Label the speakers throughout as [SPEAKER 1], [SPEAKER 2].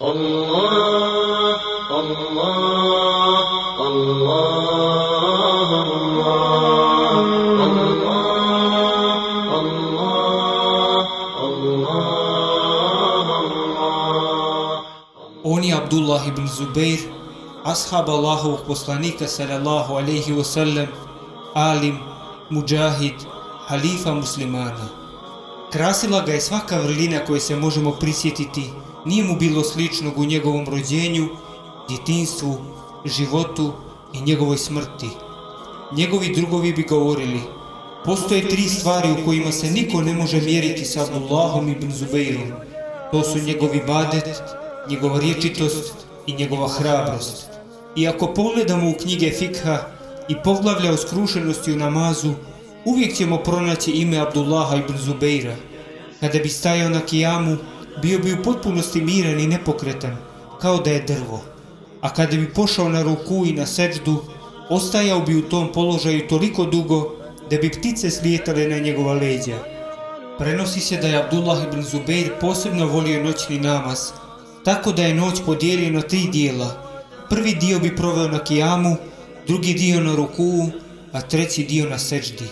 [SPEAKER 1] Abdullah ibn Zubair, ashab Allahovog poslanika sallallahu alaihi wa sallam, alim, muđahid, halifa muslimana. Krasila ga je svaka vrlina koje se možemo prisjetiti nije mu bilo sličnog u njegovom rođenju, djetinstvu, životu i njegovoj smrti. Njegovi drugovi bi govorili, postoje tri stvari u kojima se niko ne može mjeriti sa Abdullahom ibn Zubeirom. To su njegovi badet, njegova riječitost i njegova hrabrost. I ako pogledamo u knjige Fikha i poglavlja o skrušenosti u namazu, uvijek ćemo pronaći ime Abdullaha ibn Zubeira. Kada bi stajao na kijamu, bio bi u potpunosti miran i nepokretan, kao da je drvo. A kada bi pošao na ruku i na seđdu, ostajao bi u tom položaju toliko dugo da bi ptice slijetale na njegova leđa. Prenosi se da je Abdullah ibn Zubeir posebno volio noćni namaz, tako da je noć podijelio na tri dijela. Prvi dio bi proveo na kijamu, drugi dio na ruku, a treći dio na seđdi.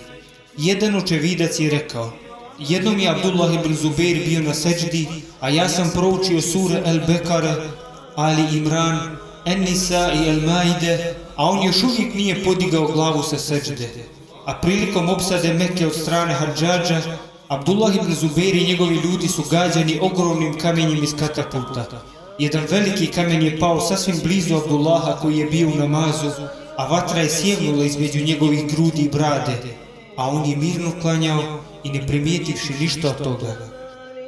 [SPEAKER 1] Jedan očevidac je rekao, jednom je Abdullah ibn Zubair bio na seđdi, a ja sam proučio sure El Bekare, Ali Imran, En Nisa i El Maide, a on još uvijek nije podigao glavu sa seđde. A prilikom opsade Mekke od strane Hadžađa, Abdullah ibn Zubair i njegovi ljudi su gađani ogromnim kamenjem iz katapulta. Jedan veliki kamen je pao sasvim blizu Abdullaha koji je bio u namazu, a vatra je sjevnula između njegovih grudi i brade, a on je mirno klanjao i ne primijetivši ništa od toga.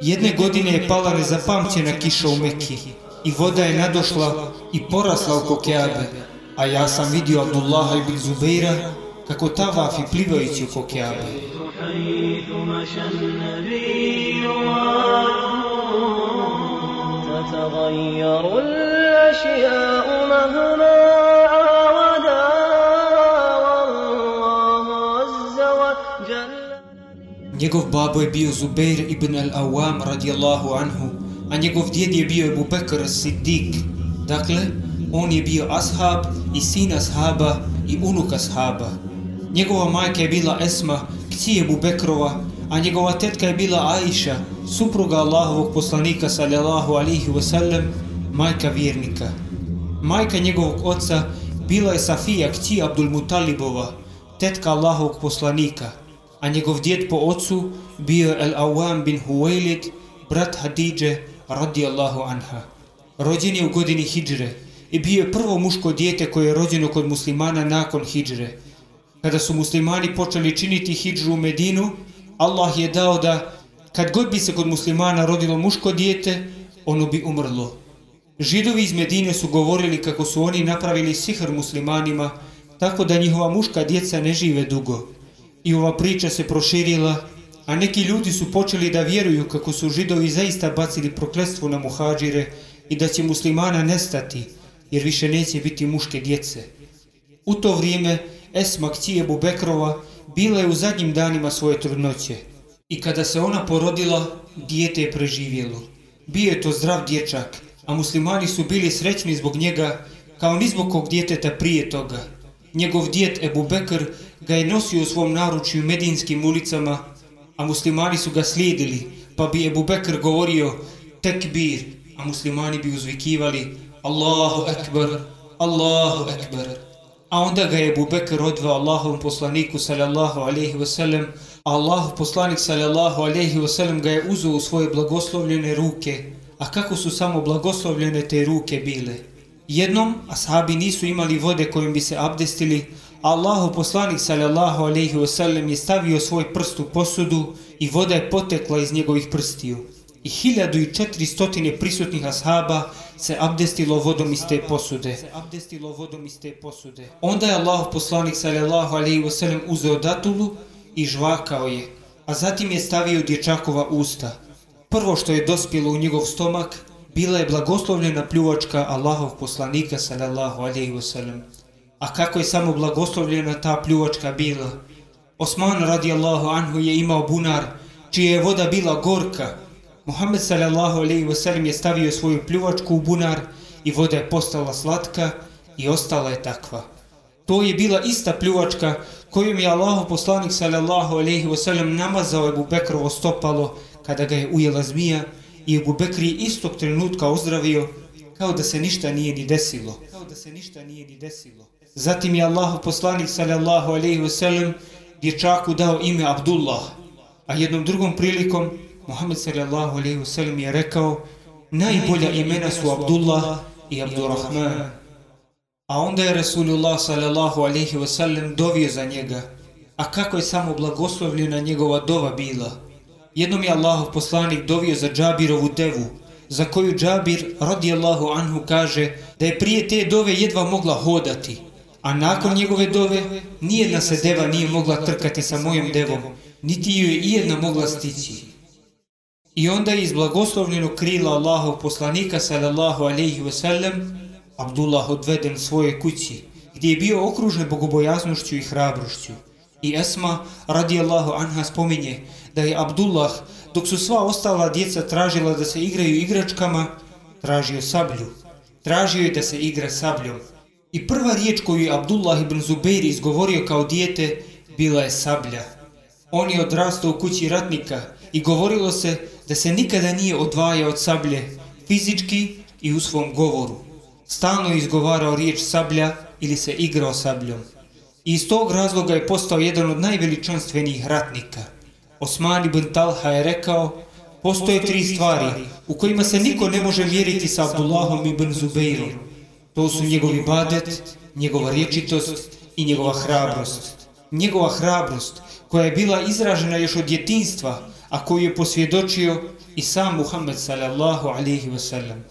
[SPEAKER 1] Jedne godine je pala nezapamćena kiša u Mekki i voda je nadošla i porasla oko Keabe, a ja sam vidio Abdullaha ibn Zubeira kako tavafi plivajući oko Keabe.
[SPEAKER 2] حيث مشى النبي تتغير الأشياء مهما
[SPEAKER 1] Njegov babo je bio Zubair ibn al-Awam radijallahu anhu, a njegov djed je bio Ebu Bekr Siddiq. Dakle, on je bio ashab i sin ashaba i unuk ashaba. Njegova majka je bila Esma, kći Ebu Bekrova, a njegova tetka je bila Aisha, supruga Allahovog poslanika sallallahu alihi wasallam, majka vjernika. Majka njegovog oca bila je Safija, kći Abdul Mutalibova, tetka Allahovog poslanika, a njegov djed po ocu bio je Al-Awam bin Huwailid, brat Hadidže radijallahu anha. Rođen je u godini Hidžre i bio je prvo muško dijete koje je rođeno kod muslimana nakon Hidžre. Kada su muslimani počeli činiti Hidžru u Medinu, Allah je dao da kad god bi se kod muslimana rodilo muško dijete, ono bi umrlo. Židovi iz Medine su govorili kako su oni napravili sihr muslimanima, tako da njihova muška djeca ne žive dugo. I ova priča se proširila, a neki ljudi su počeli da vjeruju kako su židovi zaista bacili prokletstvo na muhađire i da će muslimana nestati, jer više neće biti muške djece. U to vrijeme Esma kći Bubekrova bila je u zadnjim danima svoje trudnoće i kada se ona porodila, dijete je preživjelo. Bio je to zdrav dječak, a muslimani su bili srećni zbog njega kao ni zbog kog djeteta prije toga. Njegov djet Ebu Bekr ga je nosio u svom naručju medinskim ulicama, a muslimani su ga slijedili, pa bi Ebu Bekr govorio tekbir, a muslimani bi uzvikivali Allahu ekber, Allahu ekber. A onda ga je Ebu Bekr odveo Allahovom poslaniku sallallahu alaihi wasallam, a Allahov poslanik sallallahu alaihi wasallam ga je uzeo u svoje blagoslovljene ruke, a kako su samo blagoslovljene te ruke bile. Jednom ashabi nisu imali vode kojim bi se abdestili, a Allahov poslanik sallallahu alejhi ve sellem je stavio svoj prst u posudu i voda je potekla iz njegovih prstiju. I 1400 prisutnih ashaba se abdestilo vodom iz te posude. Se abdestilo vodom iz te posude. Onda je Allahov poslanik sallallahu alejhi ve sellem uzeo datulu i žvakao je, a zatim je stavio dječakova usta. Prvo što je dospjelo u njegov stomak, bila je blagoslovljena pljuvačka Allahov poslanika sallallahu alaihi wasallam. A kako je samo blagoslovljena ta pljuvačka bila? Osman radijallahu anhu je imao bunar, čija je voda bila gorka, Muhammed sallallahu alaihi wasallam je stavio svoju pljuvačku u bunar i voda je postala slatka i ostala je takva. To je bila ista pljuvačka kojom je Allahov poslanik sallallahu alaihi wasallam namazao Ebu Bekrovo stopalo kada ga je ujela zmija i Ebu Bekri istog trenutka ozdravio kao da se ništa nije ni desilo. Kao da se ništa nije ni desilo. Zatim je Allahov poslanik sallallahu alaihi sellem dječaku dao ime Abdullah, a jednom drugom prilikom Muhammed sallallahu alaihi sellem je rekao najbolja imena su Abdullah i Abdurrahman. A onda je Rasulullah sallallahu alaihi sellem dovio za njega. A kako je samo blagoslovljena njegova dova bila? Jednom je Allahov poslanik dovio za Džabirovu devu, za koju Džabir radijallahu anhu kaže da je prije te dove jedva mogla hodati, a nakon njegove dove nijedna se deva nije mogla trkati sa mojom devom, niti ju je ijedna mogla stići. I onda je iz blagoslovljenog krila Allahov poslanika sallallahu alaihi sellem Abdullah odveden svoje kući, gdje je bio okružen bogobojaznošću i hrabrošću. I Esma radijallahu anha spominje da je Abdullah, dok su sva ostala djeca tražila da se igraju igračkama, tražio sablju. Tražio je da se igra sabljom. I prva riječ koju je Abdullah ibn Zubeir izgovorio kao dijete bila je sablja. On je odrastao u kući ratnika i govorilo se da se nikada nije odvajao od sablje, fizički i u svom govoru. Stalno je izgovarao riječ sablja ili se igrao sabljom. I iz tog razloga je postao jedan od najveličanstvenijih ratnika. Osman ibn Talha je rekao, postoje tri stvari u kojima se niko ne može mjeriti sa Abdullahom ibn Zubeirom. To su njegovi badet, njegova riječitost i njegova hrabrost. Njegova hrabrost koja je bila izražena još od djetinstva, a koju je posvjedočio i sam Muhammed sallallahu alaihi wasallam.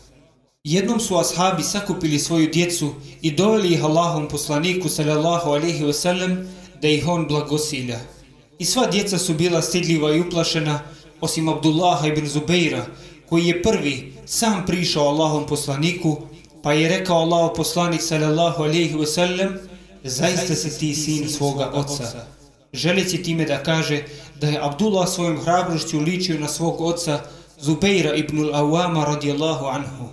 [SPEAKER 1] Jednom su ashabi sakupili svoju djecu i doveli ih Allahom poslaniku sallallahu alaihi wasallam da ih on blagosilja. I sva djeca su bila stidljiva i uplašena, osim Abdullaha ibn Zubeira, koji je prvi sam prišao Allahom poslaniku, pa je rekao Allahom poslanik sallallahu alaihi wasallam, zaista si ti sin svoga oca. Želeći time da kaže da je Abdullah svojom hrabrošću ličio na svog oca Zubeira ibn al-Awama radijallahu anhu.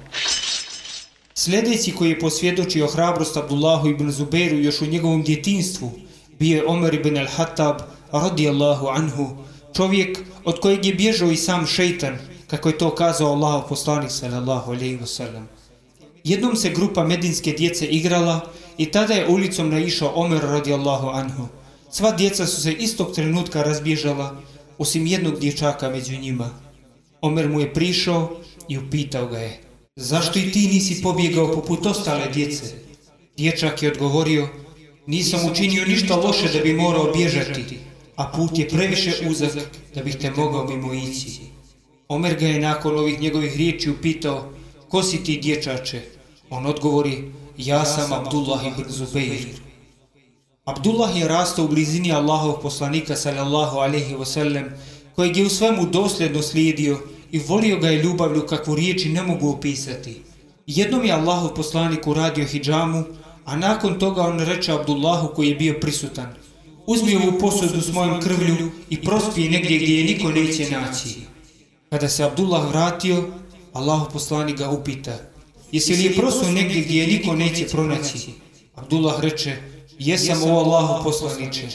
[SPEAKER 1] Sljedeći koji je posvjedočio hrabrost Abdullahu ibn Zubeiru još u njegovom djetinstvu bio je Omer ibn al-Hattab radijallahu anhu, čovjek od kojeg je bježao i sam šeitan, kako je to kazao Allah poslanik sallallahu alaihi wasallam. Jednom se grupa medinske djece igrala i tada je ulicom naišao Omer radijallahu anhu. Sva djeca su se istog trenutka razbježala, osim jednog dječaka među njima. Omer mu je prišao i upitao ga je, zašto i ti nisi pobjegao poput ostale djece? Dječak je odgovorio, nisam učinio ništa loše da bi morao bježati, a put je previše uzak da bih te mogao mimo ići. Omer ga je nakon ovih njegovih riječi upitao, ko si ti dječače? On odgovori, ja sam Abdullah ibn Zubeir. Abdullah je rastao u blizini Allahov poslanika sallallahu alaihi wasallam, kojeg je u svemu dosljedno slijedio i volio ga je ljubavlju kakvu riječi ne mogu opisati. Jednom je Allahov poslanik uradio hijjamu, a nakon toga on reče Abdullahu koji je bio prisutan, uzmi ovu posudu s mojom krvlju i prospije negdje gdje je niko neće naći. Kada se Abdullah vratio, Allahov poslanik ga upita, jesi li je prosuo negdje gdje je niko neće pronaći? Abdullah reče, jesam o Allahu poslaniče.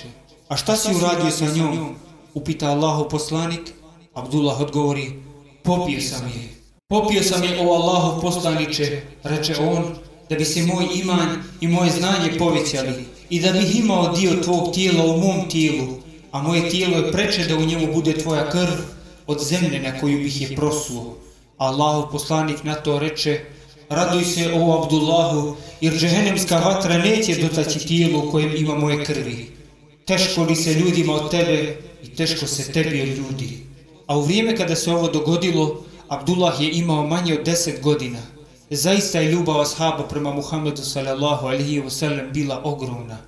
[SPEAKER 1] A šta si uradio sa njom? Upita Allahu poslanik. Abdullah odgovori, popio sam je. Popio sam je o Allahu poslaniče, reče on, da bi se moj iman i moje znanje povećali i da bih imao dio tvog tijela u mom tijelu, a moje tijelo je preče da u njemu bude tvoja krv od zemlje na koju bih je prosuo. Allahu poslanik na to reče, raduj se o Abdullahu, jer džehennemska vatra neće dotaći tijelo u kojem ima moje krvi. Teško li se ljudima od tebe i teško se tebi od ljudi. A u vrijeme kada se ovo dogodilo, Abdullah je imao manje od deset godina. Zaista je ljubav ashaba prema Muhammedu sallallahu alihi wasallam bila ogromna.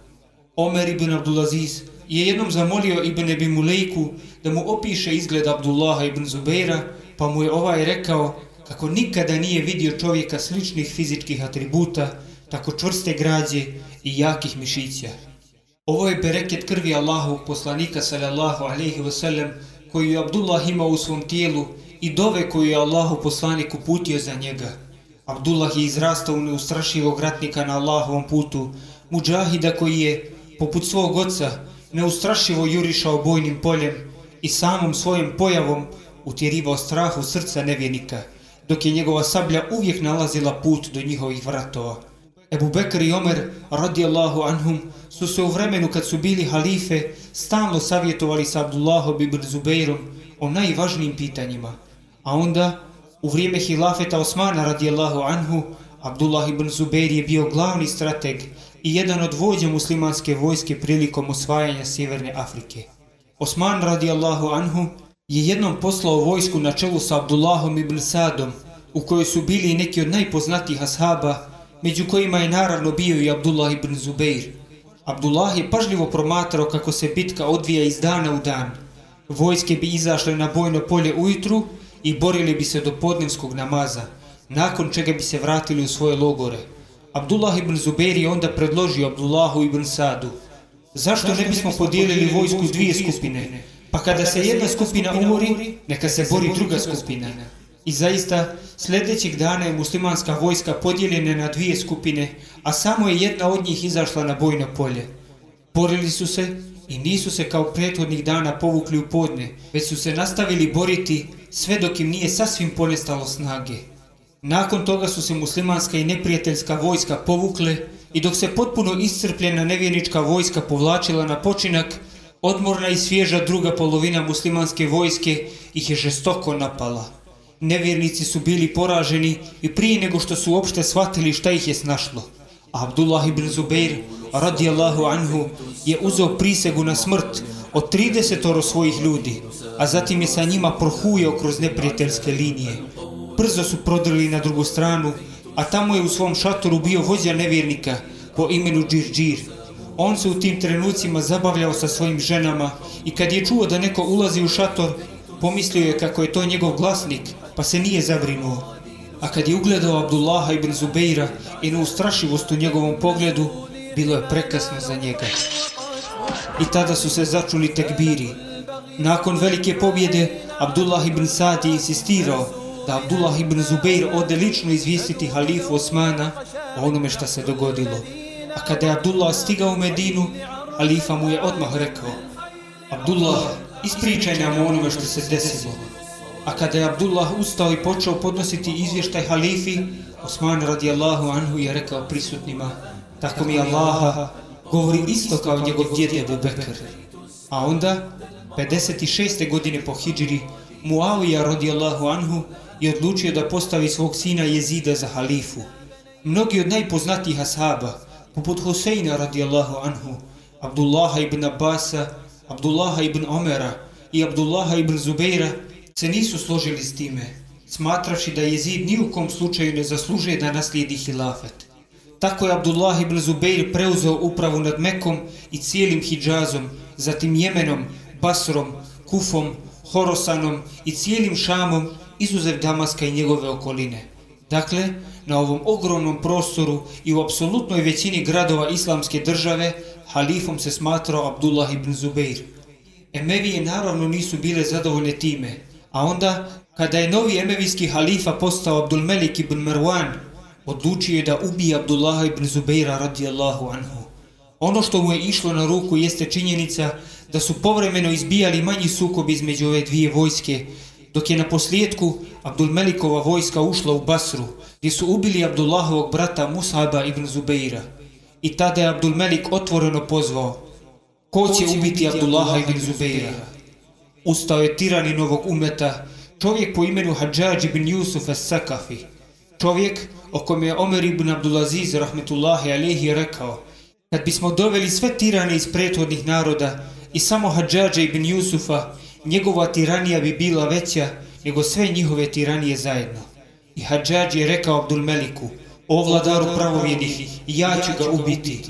[SPEAKER 1] Omer ibn Abdulaziz je jednom zamolio Ibn Ebi Mulejku da mu opiše izgled Abdullaha ibn Zubeira, pa mu je ovaj rekao kako nikada nije vidio čovjeka sličnih fizičkih atributa, tako čvrste građe i jakih mišića. Ovo je bereket krvi Allahovog poslanika sallallahu alaihi wasallam koju je Abdullah imao u svom tijelu i dove koju je Allahu poslanik uputio za njega. Abdullah je izrastao u neustrašivog ratnika na Allahovom putu, muđahida koji je, poput svog oca, neustrašivo jurišao bojnim poljem i samom svojim pojavom utjerivao strah u srca nevjernika, dok je njegova sablja uvijek nalazila put do njihovih vratova. Ebu Bekr i Omer, radijallahu anhum, su se u vremenu kad su bili halife stalno savjetovali sa Abdullahom ibn Zubeirom o najvažnijim pitanjima. A onda, u vrijeme hilafeta Osmana radijallahu anhu, Abdullah ibn Zubair je bio glavni strateg i jedan od vođa muslimanske vojske prilikom osvajanja Sjeverne Afrike. Osman radijallahu anhu je jednom poslao vojsku na čelu sa Abdullahom ibn Sadom, u kojoj su bili neki od najpoznatijih ashaba, među kojima je naravno bio i Abdullah ibn Zubeir. Abdullah je pažljivo promatrao kako se bitka odvija iz dana u dan. Vojske bi izašle na bojno polje ujutru i borili bi se do podnevskog namaza, nakon čega bi se vratili u svoje logore. Abdullah ibn Zubair je onda predložio Abdullahu ibn Sadu, zašto ne bismo podijelili vojsku u dvije skupine, pa kada se jedna skupina umori, neka se bori druga skupina. I zaista, sljedećeg dana je muslimanska vojska podijeljena na dvije skupine, a samo je jedna od njih izašla na bojno polje. Borili su se i nisu se kao prethodnih dana povukli u podne, već su se nastavili boriti sve dok im nije sasvim ponestalo snage. Nakon toga su se muslimanska i neprijateljska vojska povukle i dok se potpuno iscrpljena nevjernička vojska povlačila na počinak, odmorna i svježa druga polovina muslimanske vojske ih je žestoko napala nevjernici su bili poraženi i prije nego što su uopšte shvatili šta ih je snašlo. Abdullah ibn Zubeir, radijallahu anhu, je uzeo prisegu na smrt od 30 svojih ljudi, a zatim je sa njima prohujao kroz neprijateljske linije. Brzo su prodrli na drugu stranu, a tamo je u svom šatoru bio vođa nevjernika po imenu Džirđir. On se u tim trenucima zabavljao sa svojim ženama i kad je čuo da neko ulazi u šator, pomislio je kako je to njegov glasnik, pa se nije zabrinuo. A kad je ugledao Abdullaha ibn Zubeira i na ustrašivost u njegovom pogledu, bilo je prekasno za njega. I tada su se začuli tekbiri. Nakon velike pobjede, Abdullah ibn Sad je insistirao da Abdullah ibn Zubeir ode lično izvijestiti halifu Osmana o onome što se dogodilo. A kada je Abdullah stigao u Medinu, halifa mu je odmah rekao Abdullah, ispričaj nam onome što se desilo. A kada je Abdullah ustao i počeo podnositi izvještaj halifi, Osman radijallahu anhu je rekao prisutnima, tako mi Allaha govori isto kao njegov djed Ebu Bekr. A onda, 56. godine po Hidžiri, Muawija radijallahu anhu je odlučio da postavi svog sina Jezida za halifu. Mnogi od najpoznatijih ashaba, poput Huseina radijallahu anhu, Abdullaha ibn Abbasa, Abdullaha ibn Omera i Abdullaha ibn Zubeira se nisu složili s time, smatravši da Jezid ni u kom slučaju ne zaslužuje da naslijedi hilafet. Tako je Abdullah ibn Zubeir preuzeo upravu nad Mekom i cijelim Hidžazom, zatim Jemenom, Basrom, Kufom, Horosanom i cijelim Šamom izuzev Damaska i njegove okoline. Dakle, na ovom ogromnom prostoru i u apsolutnoj većini gradova islamske države halifom se smatrao Abdullah ibn Zubeir. Emevije naravno nisu bile zadovoljne time, a onda, kada je novi emevijski halifa postao Abdulmelik ibn Marwan, odlučio je da ubije Abdullah ibn Zubeira radijallahu anhu. Ono što mu je išlo na ruku jeste činjenica da su povremeno izbijali manji sukob između ove dvije vojske, dok je na posljedku Abdul Melikova vojska ušla u Basru, gdje su ubili Abdullahovog brata Musaba ibn Zubeira. I tada je Abdul Melik otvoreno pozvao, ko će ubiti Abdullaha ibn Zubeira? Ustao je tirani novog umeta, čovjek po imenu Hadžađ ibn Jusuf as-Sakafi. Čovjek o kojem je Omer ibn Abdulaziz rahmetullahi alihi rekao, kad bismo doveli sve tirane iz prethodnih naroda i samo Hadžađa ibn Jusufa, njegova tiranija bi bila veća nego sve njihove tiranije zajedno. I Hadžađ je rekao Abdul Meliku, o vladaru pravovjednih, ja ću ga ubiti.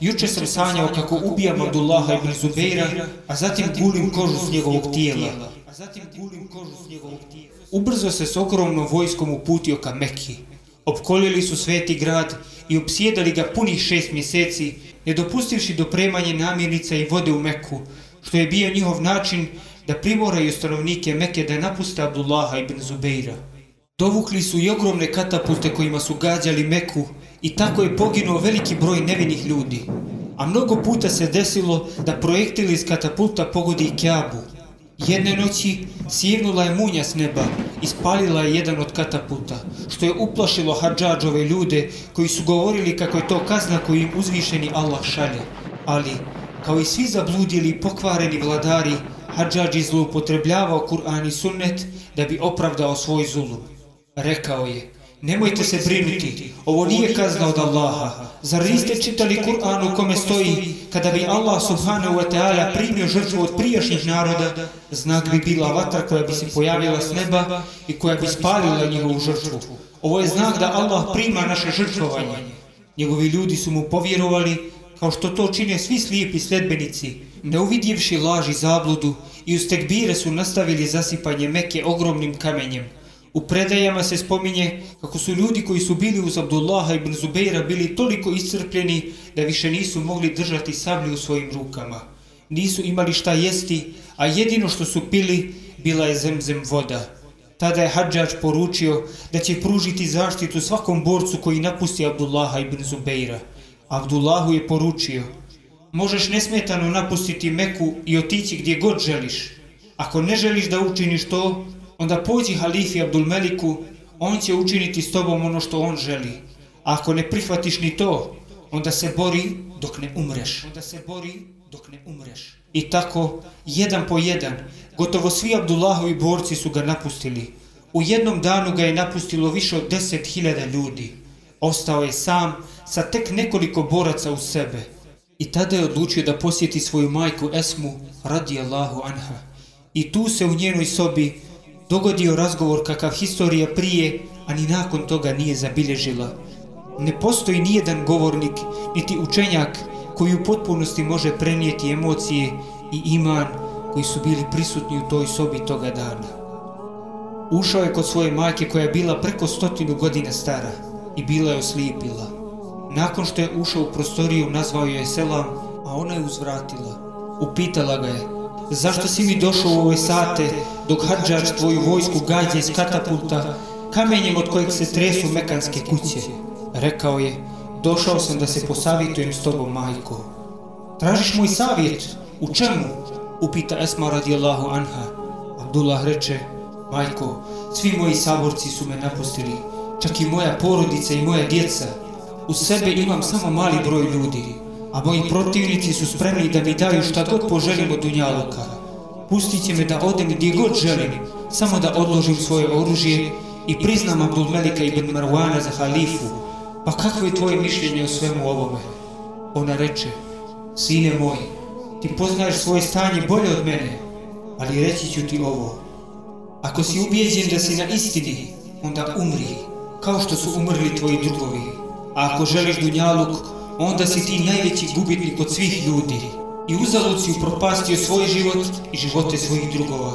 [SPEAKER 1] Juče sam sanjao kako ubijam Abdullaha ibn Zubeira, a zatim gulim kožu s njegovog tijela. A zatim gulim kožu s njegovog tijela. Ubrzo se s ogromnom vojskom uputio ka Mekki. Opkolili su sveti grad i obsjedali ga punih šest mjeseci, ne dopustivši dopremanje namirnica i vode u Meku, što je bio njihov način da primoraju stanovnike Mekke da napuste Abdullaha ibn Zubeira. Dovukli su i ogromne katapulte kojima su gađali Meku i tako je poginuo veliki broj nevinih ljudi. A mnogo puta se desilo da projektili iz katapulta pogodi i Kjabu. Jedne noći sjevnula je munja s neba ispalila je jedan od kataputa, što je uplašilo hađađove ljude koji su govorili kako je to kazna koju im uzvišeni Allah šalje. Ali, kao i svi zabludili i pokvareni vladari, hađađi zloupotrebljavao Kur'an i sunnet da bi opravdao svoj zulum. Rekao je, nemojte se brinuti, ovo nije kazna od Allaha. Zar niste čitali Kur'an u kome stoji, kada bi Allah subhanahu wa ta'ala primio žrtvu od prijašnjih naroda, znak bi bila vatra koja bi se pojavila s neba i koja bi spalila njegovu žrtvu. Ovo je znak da Allah prima naše žrtvovanje. Njegovi ljudi su mu povjerovali, kao što to čine svi slijepi sledbenici, ne uvidjevši laž i zabludu i uz tekbire su nastavili zasipanje meke ogromnim kamenjem. U predajama se spominje kako su ljudi koji su bili uz Abdullaha ibn Zubeira bili toliko iscrpljeni da više nisu mogli držati sablju u svojim rukama. Nisu imali šta jesti, a jedino što su pili bila je zemzem voda. Tada je Hadžač poručio da će pružiti zaštitu svakom borcu koji napusti Abdullaha ibn Zubeira. Abdullahu je poručio, možeš nesmetano napustiti Meku i otići gdje god želiš. Ako ne želiš da učiniš to, onda pođi halifi Abdul Meliku, on će učiniti s tobom ono što on želi. A ako ne prihvatiš ni to, onda se bori dok ne umreš. Onda se bori dok ne umreš. I tako, jedan po jedan, gotovo svi Abdullahovi borci su ga napustili. U jednom danu ga je napustilo više od deset hiljada ljudi. Ostao je sam sa tek nekoliko boraca u sebe. I tada je odlučio da posjeti svoju majku Esmu radijallahu anha. I tu se u njenoj sobi dogodio razgovor kakav historija prije, a ni nakon toga nije zabilježila. Ne postoji nijedan govornik, niti učenjak koji u potpunosti može prenijeti emocije i iman koji su bili prisutni u toj sobi toga dana. Ušao je kod svoje majke koja je bila preko stotinu godina stara i bila je oslijepila. Nakon što je ušao u prostoriju, nazvao je selam, a ona je uzvratila. Upitala ga je, zašto si mi došao u ove sate dok hađač tvoju vojsku gađa iz katapulta kamenjem od kojeg se tresu mekanske kuće? Rekao je, došao sam da se posavitujem s tobom, majko. Tražiš moj savjet? U čemu? Upita Esma radijallahu anha. Abdullah reče, majko, svi moji saborci su me napustili, čak i moja porodica i moja djeca. U sebe imam samo mali broj ljudi, a moji protivnici su spremni da mi daju šta god poželim od Dunjaluka. Pustit će me da odem gdje god želim, samo da odložim svoje oružje i priznam Abdul Melika ibn Marwana za halifu. Pa kakvo je tvoje mišljenje o svemu ovome? Ona reče, sine moj, ti poznaješ svoje stanje bolje od mene, ali reći ću ti ovo. Ako si ubijeđen da si na istini, onda umri, kao što su umrli tvoji drugovi. A ako želiš dunjaluk, onda si ti najveći gubitnik od svih ljudi. I uzalud si upropastio svoj život i živote svojih drugova.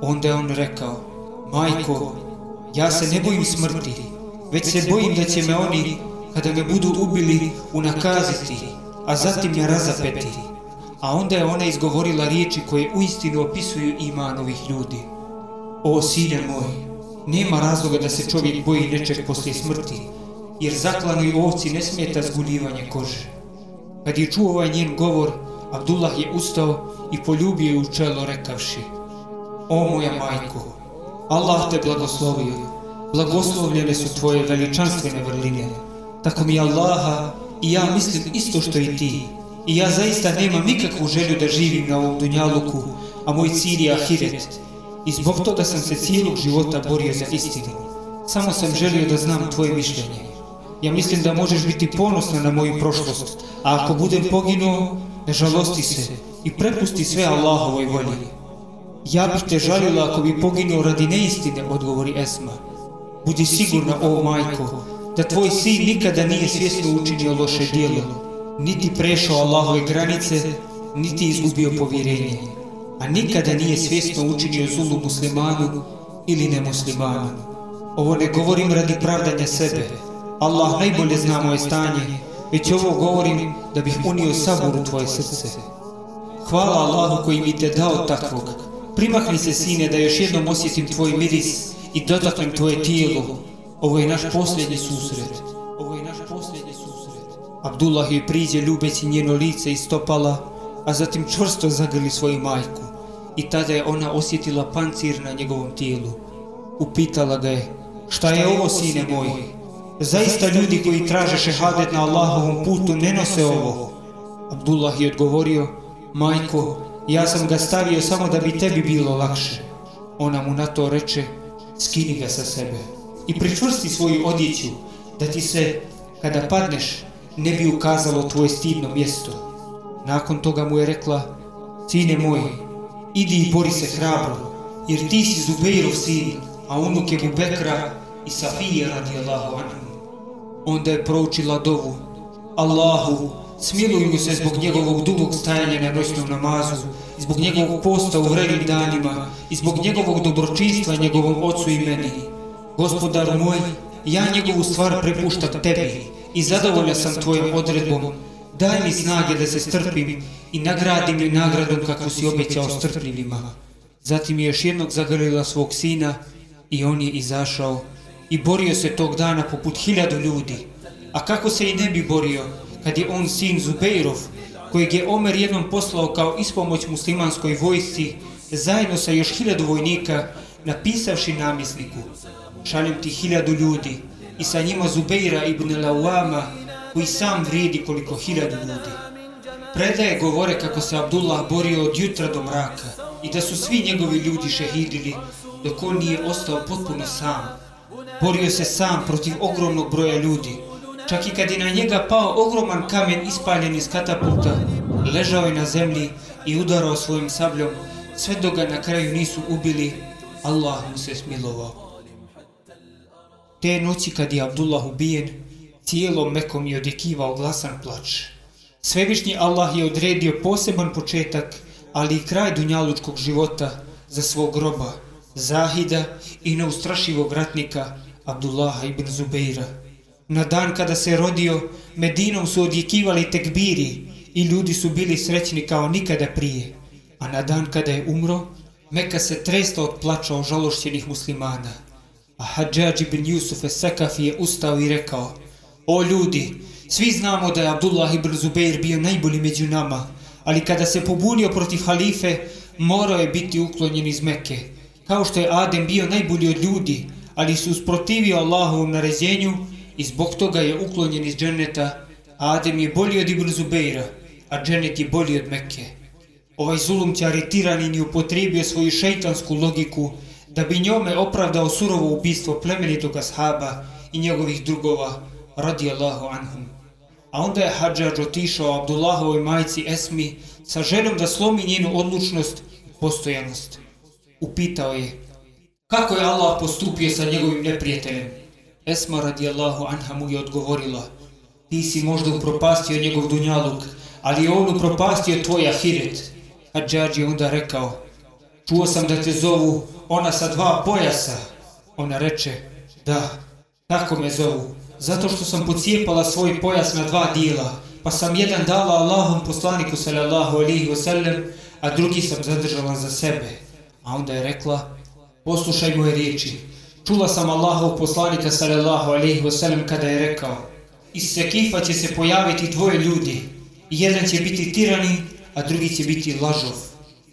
[SPEAKER 1] Onda je on rekao, majko, ja se ne bojim smrti, već se bojim da će me oni, kada me budu ubili, unakaziti, a zatim me razapeti. A onda je ona izgovorila riječi koje uistinu opisuju iman ovih ljudi. O sine moj, nema razloga da se čovjek boji nečeg poslije smrti, jer zaklanoj ovci ne smeta zguljivanje kože. Kad je čuo ovaj njen govor, Abdullah je ustao i poljubio je u čelo rekavši O moja majko, Allah te blagoslovio, blagoslovljene su tvoje veličanstvene vrline. Tako mi Allaha i ja mislim isto što i ti. I ja zaista nemam nikakvu želju da živim na ovom dunjaluku, a moj cilj je ahiret. I zbog toga sam se cijelog života borio za istinu. Samo sam želio da znam tvoje mišljenje. Ja mislim da možeš biti ponosna na moju prošlost, a ako budem poginuo, ne žalosti se i prepusti sve Allahovoj volji. Ja bih te žalila ako bi poginuo radi neistine, odgovori Esma. Budi sigurna, o majko, da tvoj sin nikada nije svjesno učinio loše dijelo, niti prešao Allahove granice, niti izgubio povjerenje, a nikada nije svjesno učinio zulu muslimanu ili nemuslimanu. Ovo ne govorim radi pravdanja sebe, Allah najbolje zna moje stanje, već ovo govorim da bih unio sabor u tvoje srce. Hvala Allahu koji mi te dao takvog, Primahni se, sine, da još jednom osjetim tvoj miris i dotaknem tvoje tijelo. Ovo je naš posljednji susret. Ovo je naš posljednji susret. Abdullah joj priđe ljubeći njeno lice i stopala, a zatim čvrsto zagrli svoju majku. I tada je ona osjetila pancir na njegovom tijelu. Upitala ga je, šta je ovo, sine moj? Zaista ljudi koji traže šehadet na Allahovom putu ne nose ovo. Abdullah je odgovorio, majko, ja sam ga stavio samo da bi tebi bilo lakše. Ona mu na to reče, skini ga sa sebe i pričvrsti svoju odjeću, da ti se, kada padneš, ne bi ukazalo tvoje stidno mjesto. Nakon toga mu je rekla, sine moj, idi i bori se hrabro, jer ti si Zubeirov sin, a unuk je Bubekra i Safije radijallahu anhu. Onda je proučila dovu, Allahu, smiluj mu se zbog njegovog dugog stajanja na noćnom namazu, i zbog njegovog posta u vrednim danima, i zbog njegovog dobročinstva njegovom ocu i meni. Gospodaru moj, ja njegovu stvar prepuštam tebi i zadovolja sam tvojom odredbom. Daj mi snage da se strpim i nagradi mi nagradom kako si obećao strpljivima. Zatim je još jednog zagrlila svog sina i on je izašao i borio se tog dana poput hiljadu ljudi. A kako se i ne bi borio kad je on sin Zubeirov, kojeg je Omer jednom poslao kao ispomoć muslimanskoj vojsci, zajedno sa još hiljadu vojnika, napisavši namisniku, šaljem ti hiljadu ljudi i sa njima Zubeira ibn Lawama, koji sam vrijedi koliko hiljadu ljudi. Predaje govore kako se Abdullah borio od jutra do mraka i da su svi njegovi ljudi šehidili dok on nije ostao potpuno sam. Borio se sam protiv ogromnog broja ljudi, čak i kad je na njega pao ogroman kamen ispaljen iz katapulta, ležao je na zemlji i udarao svojim sabljom, sve dok ga na kraju nisu ubili, Allah mu se smilovao. Te noći kad je Abdullah ubijen, cijelom Mekom je odjekivao glasan plač. Svevišnji Allah je odredio poseban početak, ali i kraj dunjalučkog života za svog groba, Zahida i neustrašivog ratnika Abdullaha ibn Zubeira. Na dan kada se rodio, Medinom su odjekivali tekbiri i ljudi su bili srećni kao nikada prije. A na dan kada je umro, Meka se tresta od plača ožalošćenih muslimana. A Hadžađ ibn Jusuf Esekafi je ustao i rekao O ljudi, svi znamo da je Abdullah ibn Zubeir bio najbolji među nama, ali kada se pobunio protiv halife, morao je biti uklonjen iz Mekke. Kao što je Adem bio najbolji od ljudi, ali su usprotivio Allahovom naređenju i zbog toga je uklonjen iz dženeta, Adem je bolji od Ibn Zubeira, a dženet je bolji od Mekke. Ovaj zulumćar tiranin i upotrebio svoju šeitansku logiku da bi njome opravdao surovo ubistvo plemenitog ashaba i njegovih drugova, radijallahu anhum. A onda je Hadžađ otišao Abdullahovoj majci Esmi sa željom da slomi njenu odlučnost i postojanost. Upitao je, kako je Allah postupio sa njegovim neprijateljem? Esma radijallahu anha mu je odgovorila, ti si možda upropastio njegov dunjaluk, ali je on upropastio tvoj ahiret. Hadžađ je onda rekao, čuo sam da te zovu ona sa dva pojasa. Ona reče, da, tako me zovu, zato što sam pocijepala svoj pojas na dva dijela, pa sam jedan dala Allahom poslaniku sallallahu alihi wasallam, a drugi sam zadržala za sebe. A onda je rekla, poslušaj moje riječi, čula sam Allahov poslanika sallallahu alaihi wasallam kada je rekao, iz Sekifa će se pojaviti dvoje ljudi, jedan će biti tirani, a drugi će biti lažov.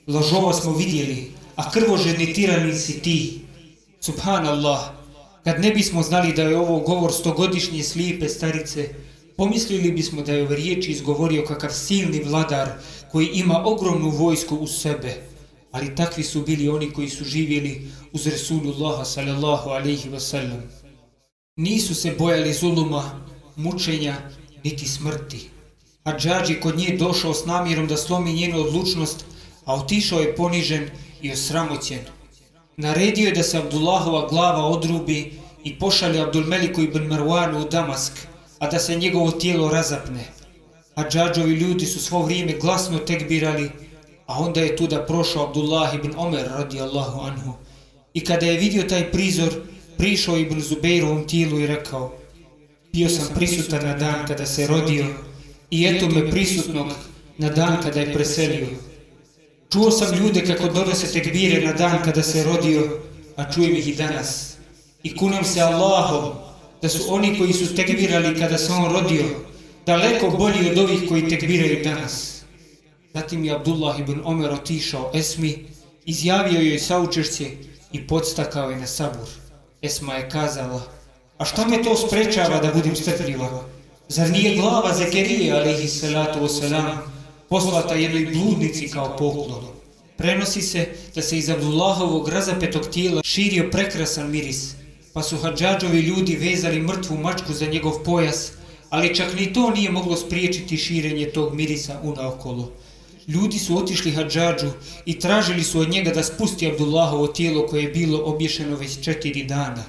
[SPEAKER 1] Lažova smo vidjeli, a krvožedni tirani si ti. Subhanallah, kad ne bismo znali da je ovo govor stogodišnje slijepe starice, pomislili bismo da je ove riječi izgovorio kakav silni vladar koji ima ogromnu vojsku u sebe, ali takvi su bili oni koji su živjeli uz Resulullaha sallallahu alaihi wasallam. Nisu se bojali zuluma, mučenja, niti smrti. A džađi kod nje došao s namjerom da slomi njenu odlučnost, a otišao je ponižen i osramoćen. Naredio je da se Abdullahova glava odrubi i pošalje Abdulmeliku ibn Marwanu u Damask, a da se njegovo tijelo razapne. A džađovi ljudi su svo vrijeme glasno tekbirali, a onda je tu da prošao Abdullah ibn Omer radijallahu anhu. I kada je vidio taj prizor, prišao ibn Zubeirovom tijelu i rekao, bio sam prisutan na dan kada se rodio i eto me prisutnog na dan kada je preselio. Čuo sam ljude kako donose tekbire na dan kada se rodio, a čujem ih i danas. I kunam se Allahom da su oni koji su tekbirali kada se on rodio, daleko bolji od ovih koji tekbiraju danas. Zatim je Abdullah ibn Omer otišao Esmi, izjavio joj saučešće i podstakao je na sabur. Esma je kazala, a šta me to sprečava da budem strpljiva? Zar nije glava Zekerije, alaihi salatu wasalam, poslata jednoj bludnici kao poklon? Prenosi se da se iz Abdullahovog razapetog tijela širio prekrasan miris, pa su hađađovi ljudi vezali mrtvu mačku za njegov pojas, ali čak ni to nije moglo spriječiti širenje tog mirisa unaokolo. Ljudi su otišli Hadžađu i tražili su od njega da spusti Abdullahovo tijelo koje je bilo obješeno već četiri dana.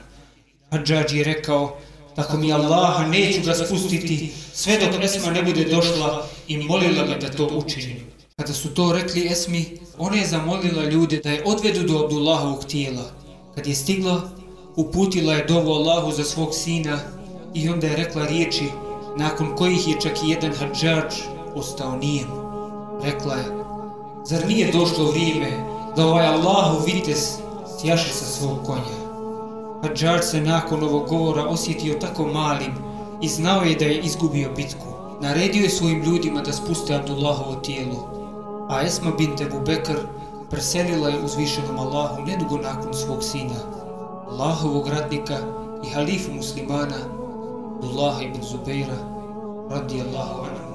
[SPEAKER 1] Hadžađ je rekao, tako mi Allaha neću ga spustiti sve dok Esma ne bude došla i molila ga da to učini. Kada su to rekli Esmi, ona je zamolila ljude da je odvedu do Abdullahovog tijela. Kad je stigla, uputila je dovu Allahu za svog sina i onda je rekla riječi nakon kojih je čak i jedan hađač ostao nijem. Rekla je, zar nije došlo vrijeme da ovaj Allahu vitez stjaše sa svog konja? Hadžar se nakon ovog govora osjetio tako malim i znao je da je izgubio bitku. Naredio je svojim ljudima da spuste Abdullahovo tijelo, a Esma bint Ebu Bekr preselila je uzvišenom Allahu nedugo nakon svog sina, Allahovog radnika i halifu muslimana, Abdullah ibn Zubeira, radijallahu anhu.